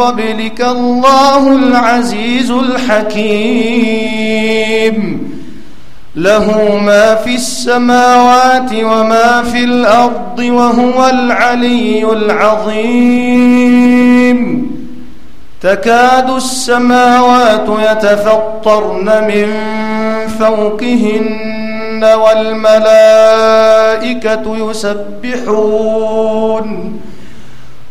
قبلك الله العزيز الحكيم. له ما في السماوات وما في الأرض وهو العلي العظيم. تكاد السماوات يتفطرن من فوقهن والملائكة يسبحون.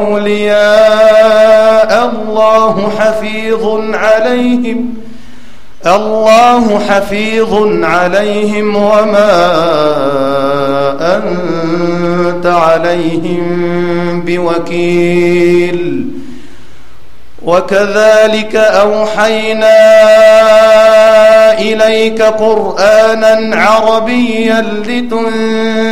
أولياء الله حفيظ عليهم الله حفيظ عليهم وما أنت عليهم بوكيل. وكذلك أوحينا إليك قرآنا عربيا لتنذر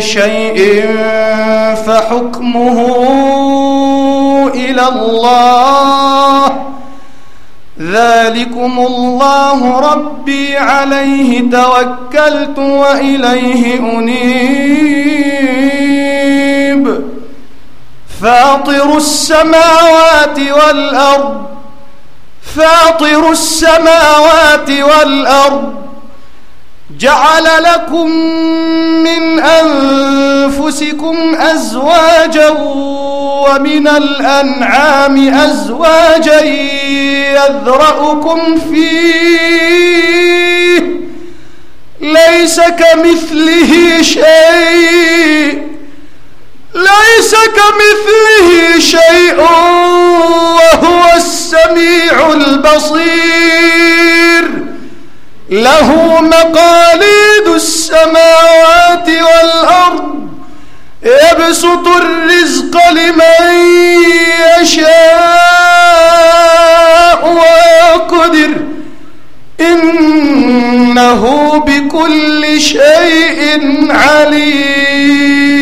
شيء فحكمه إلى الله. ذلكم الله ربي عليه توكلت وإليه أنيب. فاطر السماوات والأرض فاطر السماوات والأرض جعل لكم من أنفسكم أزواجا ومن الأنعام أزواجا يذرأكم فيه ليس كمثله شيء ليس كمثله شيء وهو السميع البصير له مقاليد السماوات والأرض يبسط الرزق لمن يشاء ويقدر. إنه بكل شيء عليم.